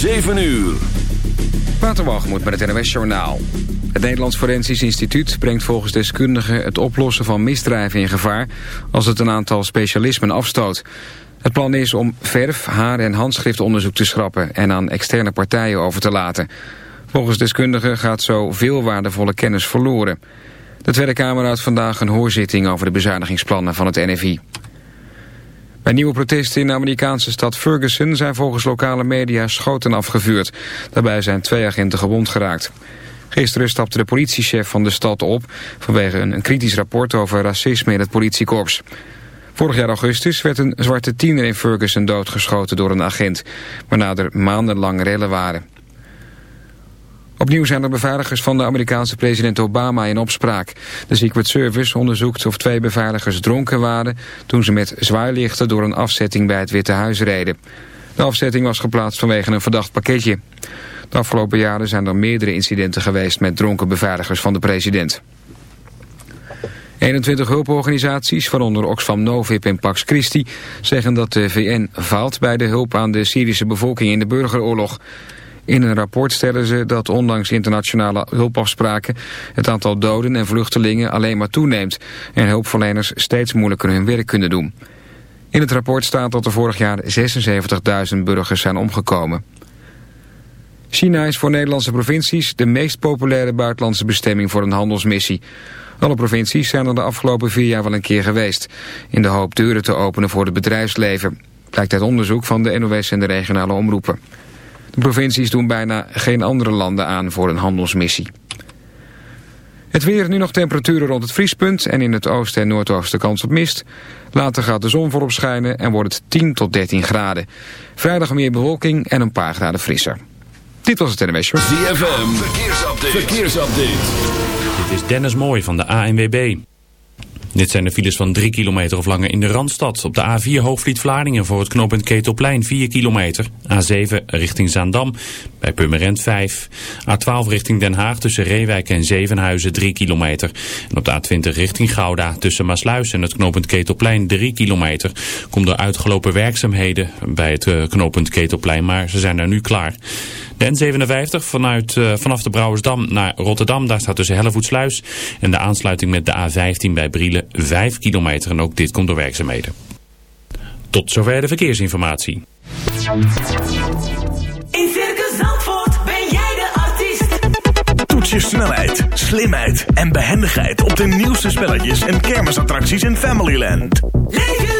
7 uur. Waterwalgemoed met het NWS Journaal. Het Nederlands Forensisch Instituut brengt volgens deskundigen... het oplossen van misdrijven in gevaar... als het een aantal specialismen afstoot. Het plan is om verf, haar- en handschriftonderzoek te schrappen... en aan externe partijen over te laten. Volgens deskundigen gaat zo veel waardevolle kennis verloren. De Tweede Kamer houdt vandaag een hoorzitting... over de bezuinigingsplannen van het NFI. Bij nieuwe protesten in de Amerikaanse stad Ferguson zijn volgens lokale media schoten afgevuurd. Daarbij zijn twee agenten gewond geraakt. Gisteren stapte de politiechef van de stad op vanwege een, kritisch rapport over racisme in het politiekorps. Vorig jaar augustus werd een zwarte tiener in Ferguson doodgeschoten door een agent, waarna er maandenlang rellen waren. Opnieuw zijn er beveiligers van de Amerikaanse president Obama in opspraak. De Secret Service onderzoekt of twee beveiligers dronken waren... toen ze met zwaailichten door een afzetting bij het Witte Huis reden. De afzetting was geplaatst vanwege een verdacht pakketje. De afgelopen jaren zijn er meerdere incidenten geweest... met dronken beveiligers van de president. 21 hulporganisaties, waaronder Oxfam Novib en Pax Christi... zeggen dat de VN faalt bij de hulp aan de Syrische bevolking in de burgeroorlog... In een rapport stellen ze dat ondanks internationale hulpafspraken het aantal doden en vluchtelingen alleen maar toeneemt en hulpverleners steeds moeilijker hun werk kunnen doen. In het rapport staat dat er vorig jaar 76.000 burgers zijn omgekomen. China is voor Nederlandse provincies de meest populaire buitenlandse bestemming voor een handelsmissie. Alle provincies zijn er de afgelopen vier jaar wel een keer geweest, in de hoop deuren te openen voor het bedrijfsleven. Blijkt uit onderzoek van de NOS en de regionale omroepen. De provincies doen bijna geen andere landen aan voor een handelsmissie. Het weer, nu nog temperaturen rond het vriespunt en in het oosten en noordoosten kans op mist. Later gaat de zon volop schijnen en wordt het 10 tot 13 graden. Vrijdag meer bewolking en een paar graden frisser. Dit was het NWS Show. ZFM, verkeersupdate. verkeersupdate. Dit is Dennis Mooij van de ANWB. Dit zijn de files van 3 kilometer of langer in de Randstad. Op de A4 Hoogvliet-Vlaardingen voor het knooppunt Ketelplein 4 kilometer. A7 richting Zaandam bij Purmerend 5. A12 richting Den Haag tussen Reewijk en Zevenhuizen 3 kilometer. En op de A20 richting Gouda tussen Maasluis en het knooppunt Ketelplein 3 kilometer. Komt door uitgelopen werkzaamheden bij het eh, knooppunt Ketelplein, maar ze zijn er nu klaar. De N57 vanuit, uh, vanaf de Brouwersdam naar Rotterdam. Daar staat tussen Hellevoetsluis en de aansluiting met de A15 bij Brielen 5 kilometer. En ook dit komt door werkzaamheden. Tot zover de verkeersinformatie. In Circus Zandvoort ben jij de artiest. Toets je snelheid, slimheid en behendigheid op de nieuwste spelletjes en kermisattracties in Familyland. Leef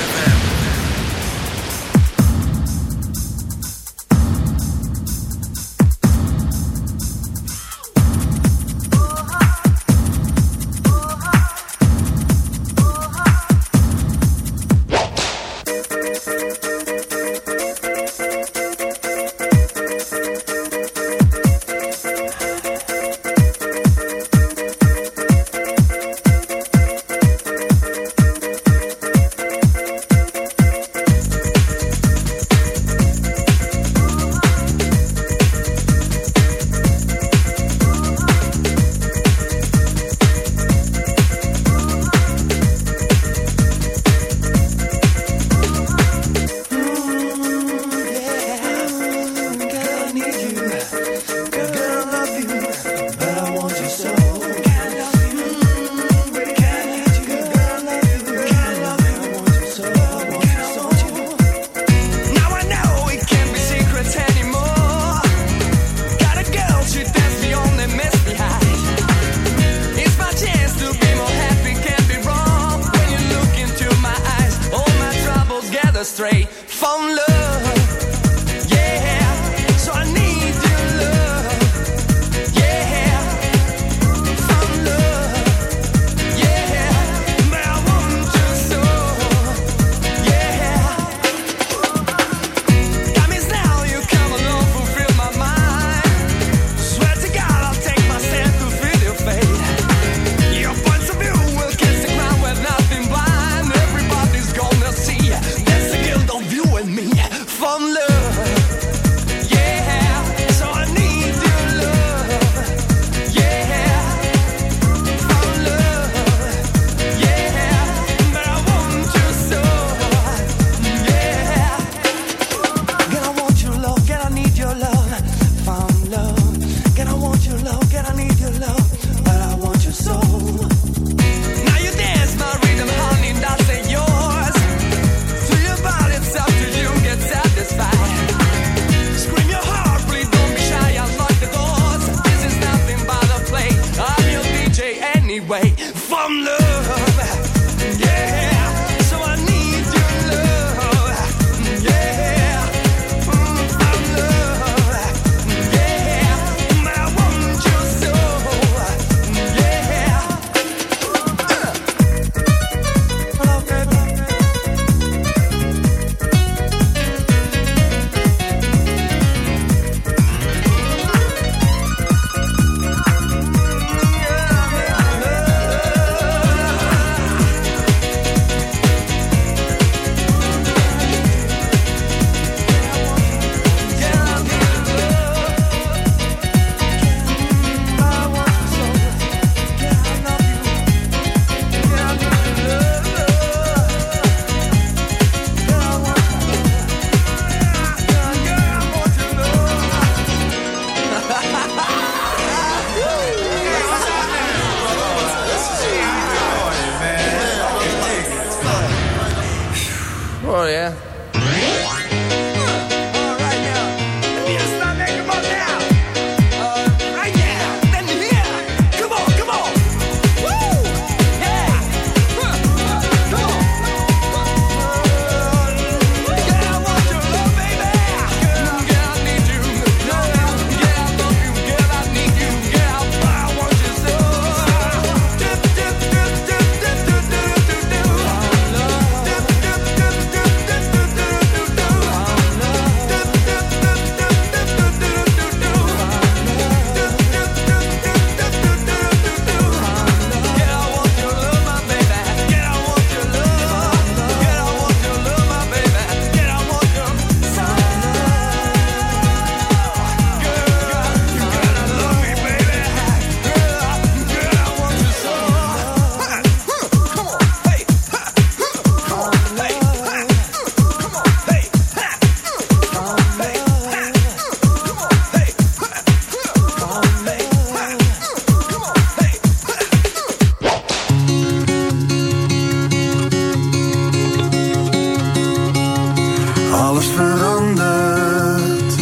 Alles verandert.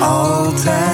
Altijd.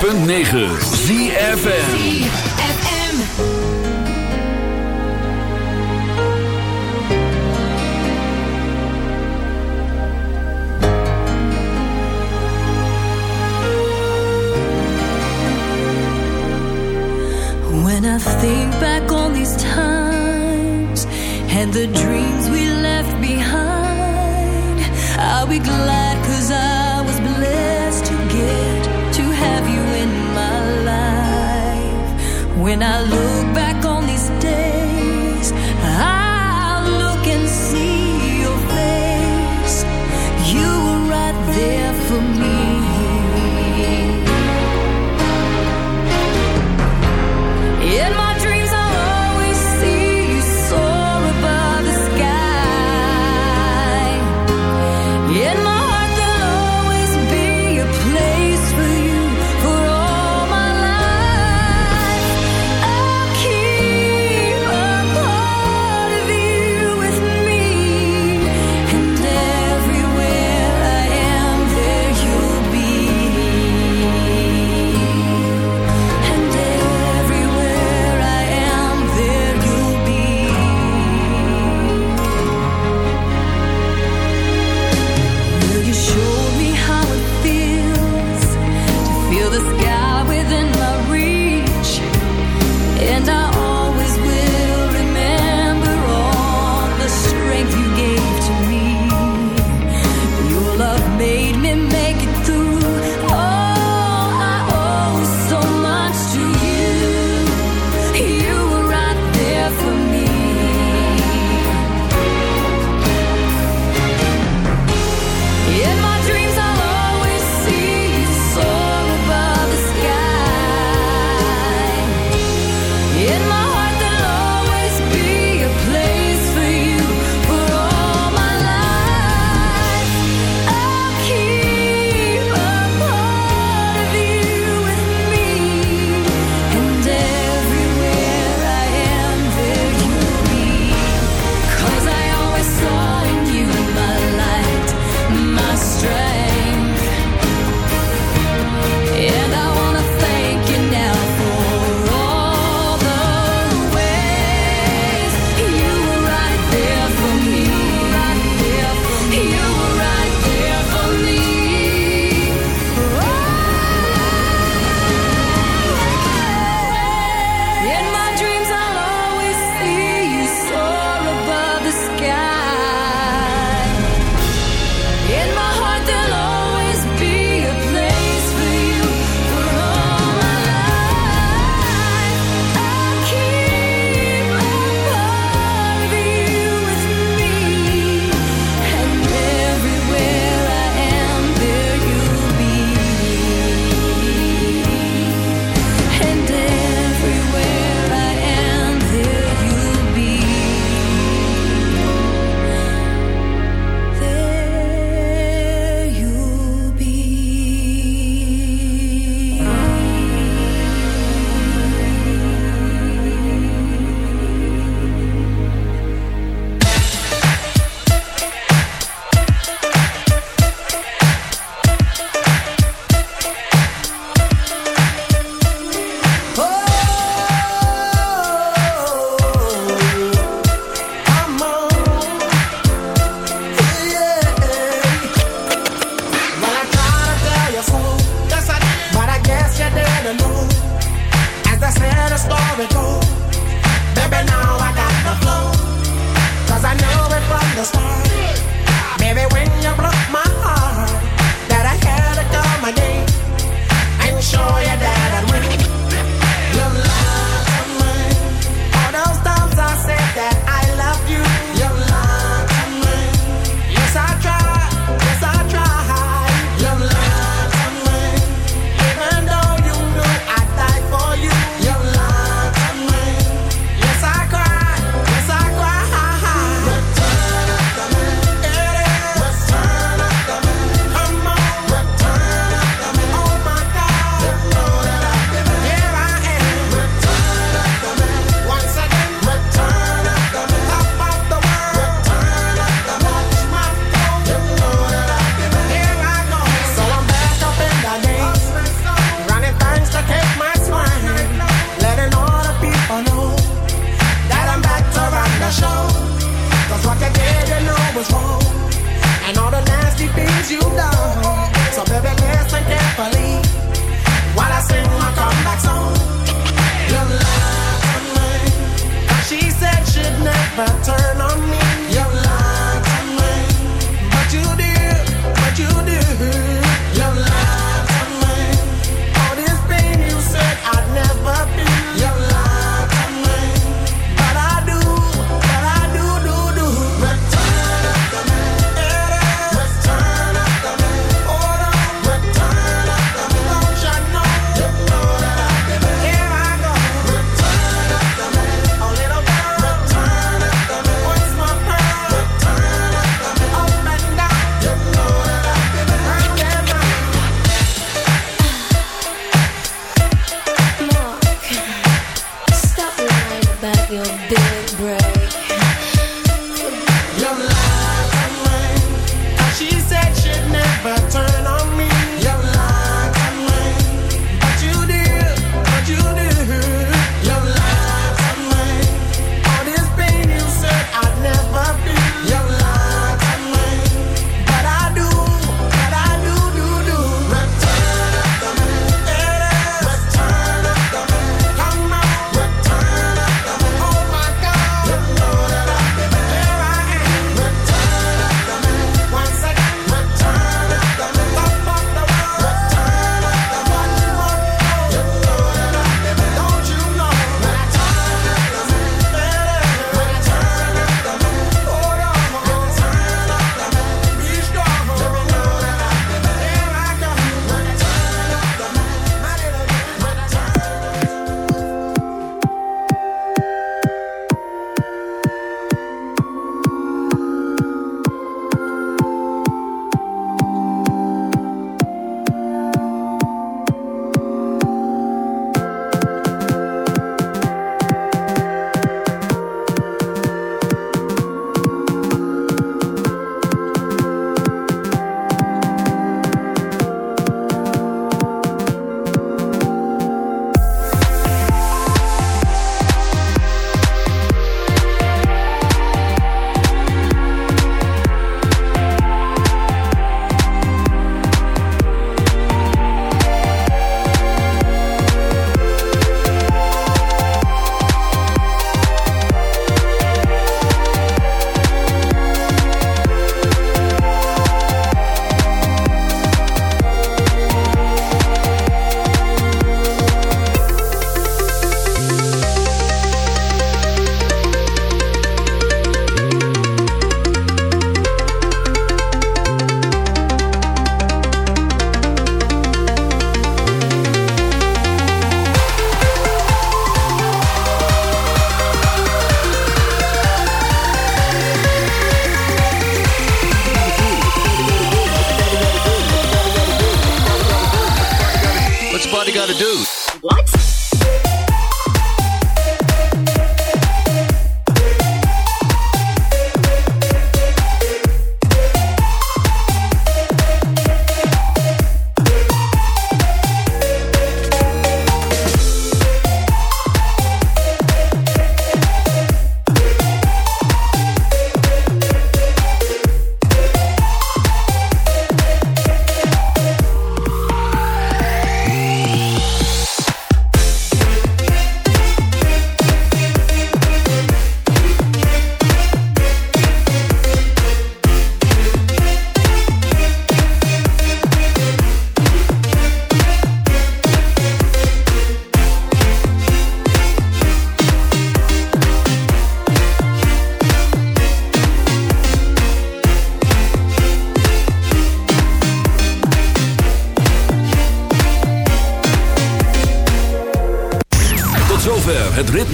106.9 ZFN When I think back on these times and the dreams we left behind, I'll be glad. When I look back